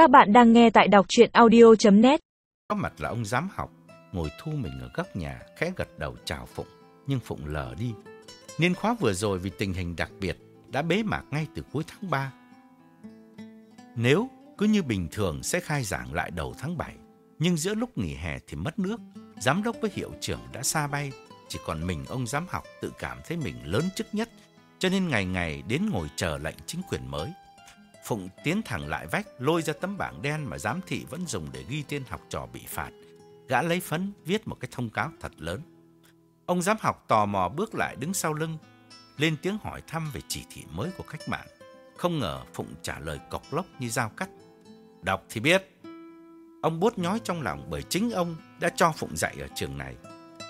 Các bạn đang nghe tại đọc chuyện audio.net Có mặt là ông giám học, ngồi thu mình ở góc nhà, khẽ gật đầu chào Phụng, nhưng Phụng lờ đi. Niên khóa vừa rồi vì tình hình đặc biệt đã bế mạc ngay từ cuối tháng 3. Nếu cứ như bình thường sẽ khai giảng lại đầu tháng 7, nhưng giữa lúc nghỉ hè thì mất nước, giám đốc với hiệu trưởng đã xa bay, chỉ còn mình ông giám học tự cảm thấy mình lớn chức nhất, cho nên ngày ngày đến ngồi chờ lệnh chính quyền mới. Phụng tiến thẳng lại vách, lôi ra tấm bảng đen mà giám thị vẫn dùng để ghi tên học trò bị phạt. Gã lấy phấn viết một cái thông cáo thật lớn. Ông giám học tò mò bước lại đứng sau lưng, lên tiếng hỏi thăm về chỉ thị mới của cách mạng. Không ngờ Phụng trả lời cộc lốc như dao cắt. Đọc thì biết. Ông bút nhói trong lòng bởi chính ông đã cho Phụng dạy ở trường này.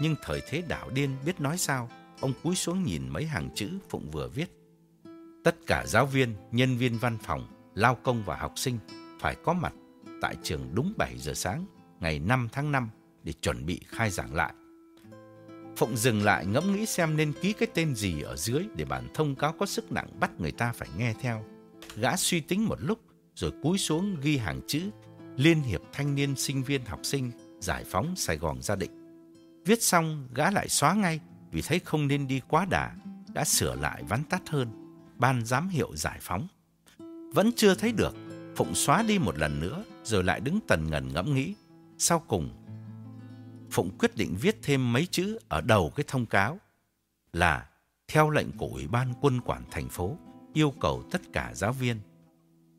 Nhưng thời thế đảo điên biết nói sao, ông cúi xuống nhìn mấy hàng chữ Phụng vừa viết. Tất cả giáo viên, nhân viên văn phòng, lao công và học sinh phải có mặt tại trường đúng 7 giờ sáng ngày 5 tháng 5 để chuẩn bị khai giảng lại. Phụng dừng lại ngẫm nghĩ xem nên ký cái tên gì ở dưới để bản thông cáo có sức nặng bắt người ta phải nghe theo. Gã suy tính một lúc rồi cúi xuống ghi hàng chữ Liên hiệp Thanh niên Sinh viên Học sinh Giải phóng Sài Gòn gia định. Viết xong gã lại xóa ngay vì thấy không nên đi quá đà, đã sửa lại vắn tắt hơn ban giám hiệu giải phóng. Vẫn chưa thấy được, Phụng xóa đi một lần nữa rồi lại đứng tần ngần ngẫm nghĩ. Sau cùng, Phụng quyết định viết thêm mấy chữ ở đầu cái thông cáo là theo lệnh của Ủy ban quân quản thành phố yêu cầu tất cả giáo viên,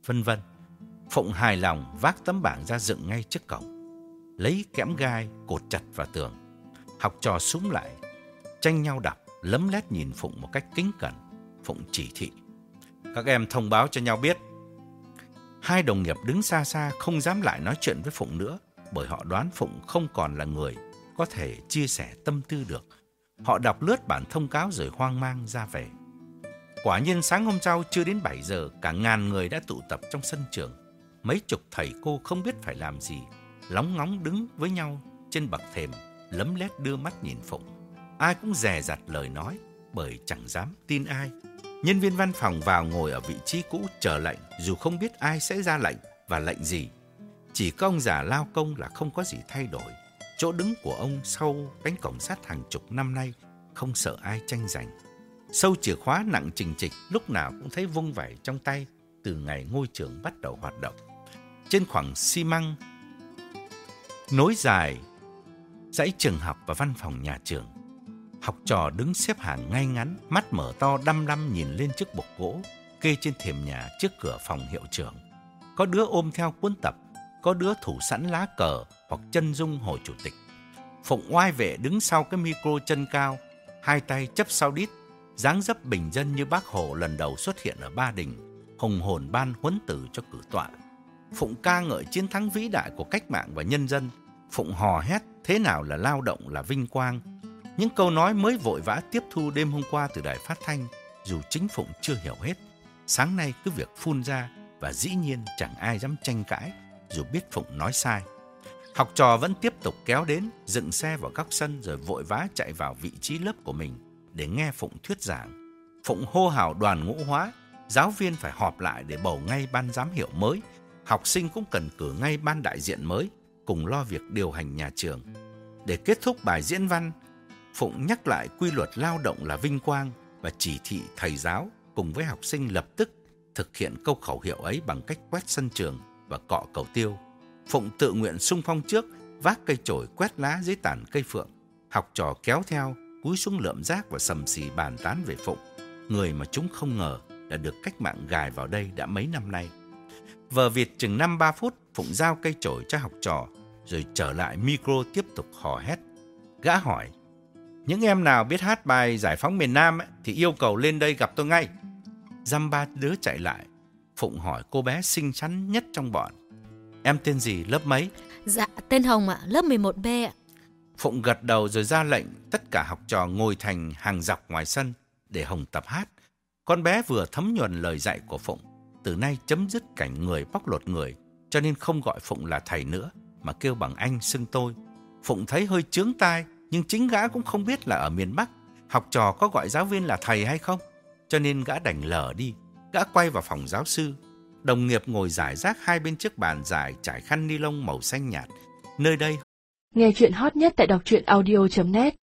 vân vân. Phụng hài lòng vác tấm bảng ra dựng ngay trước cổng, lấy kẽm gai cột chặt vào tường. Học trò súng lại, tranh nhau đọc, lấm lét nhìn Phụng một cách kính cẩn. Phụng chỉ thị. Các em thông báo cho nhau biết. Hai đồng nghiệp đứng xa xa không dám lại nói chuyện với Phụng nữa, bởi họ đoán Phụng không còn là người có thể chia sẻ tâm tư được. Họ đọc lướt bản thông cáo rồi hoang mang ra về. Quả nhiên sáng hôm sau chưa đến 7 giờ, cả ngàn người đã tụ tập trong sân trường. Mấy chục thầy cô không biết phải làm gì, lóng ngóng đứng với nhau trên bậc thềm, lấm lét đưa mắt nhìn Phụng. Ai cũng dè dặt lời nói, bởi chẳng dám tin ai. Nhân viên văn phòng vào ngồi ở vị trí cũ chờ lệnh dù không biết ai sẽ ra lệnh và lệnh gì. Chỉ có ông già lao công là không có gì thay đổi. Chỗ đứng của ông sau cánh cổng sắt hàng chục năm nay không sợ ai tranh giành. Sâu chìa khóa nặng trình trịch lúc nào cũng thấy vung vẩy trong tay từ ngày ngôi trường bắt đầu hoạt động. Trên khoảng xi măng, nối dài dãy trường học và văn phòng nhà trường Học trò đứng xếp hàng ngay ngắn, mắt mở to đăm đăm nhìn lên chiếc bục gỗ, kê trên thềm nhà trước cửa phòng hiệu trưởng. Có đứa ôm theo cuốn tập, có đứa thủ sẵn lá cờ hoặc chân dung hồ chủ tịch. Phụng oai vệ đứng sau cái micro chân cao, hai tay chấp sau đít, dáng dấp bình dân như bác Hồ lần đầu xuất hiện ở Ba Đình, hùng hồn ban huấn tử cho cử tọa. Phụng ca ngợi chiến thắng vĩ đại của cách mạng và nhân dân. Phụng hò hét thế nào là lao động là vinh quang, những câu nói mới vội vã tiếp thu đêm hôm qua từ đài phát thanh, dù chính Phụng chưa hiểu hết. Sáng nay cứ việc phun ra và dĩ nhiên chẳng ai dám tranh cãi, dù biết Phụng nói sai. Học trò vẫn tiếp tục kéo đến, dựng xe vào góc sân rồi vội vã chạy vào vị trí lớp của mình để nghe Phụng thuyết giảng. Phụng hô hào đoàn ngũ hóa, giáo viên phải họp lại để bầu ngay ban giám hiệu mới, học sinh cũng cần cử ngay ban đại diện mới, cùng lo việc điều hành nhà trường. Để kết thúc bài diễn văn, Phụng nhắc lại quy luật lao động là vinh quang và chỉ thị thầy giáo cùng với học sinh lập tức thực hiện câu khẩu hiệu ấy bằng cách quét sân trường và cọ cầu tiêu. Phụng tự nguyện sung phong trước, vác cây chổi quét lá dưới tàn cây phượng. Học trò kéo theo, cúi xuống lượm rác và sầm xì bàn tán về Phụng, người mà chúng không ngờ đã được cách mạng gài vào đây đã mấy năm nay. Vờ Việt chừng 5-3 phút, Phụng giao cây chổi cho học trò, rồi trở lại micro tiếp tục hò hét. Gã hỏi, những em nào biết hát bài Giải phóng miền Nam ấy, thì yêu cầu lên đây gặp tôi ngay. Dăm ba đứa chạy lại. Phụng hỏi cô bé xinh xắn nhất trong bọn. Em tên gì, lớp mấy? Dạ, tên Hồng ạ, lớp 11B ạ. Phụng gật đầu rồi ra lệnh tất cả học trò ngồi thành hàng dọc ngoài sân để Hồng tập hát. Con bé vừa thấm nhuần lời dạy của Phụng. Từ nay chấm dứt cảnh người bóc lột người, cho nên không gọi Phụng là thầy nữa, mà kêu bằng anh xưng tôi. Phụng thấy hơi chướng tai, nhưng chính gã cũng không biết là ở miền Bắc học trò có gọi giáo viên là thầy hay không, cho nên gã đành lờ đi. Gã quay vào phòng giáo sư, Đồng nghiệp ngồi giải rác hai bên chiếc bàn dài trải khăn ni lông màu xanh nhạt. Nơi đây Nghe chuyện hot nhất tại đọc truyện audio.net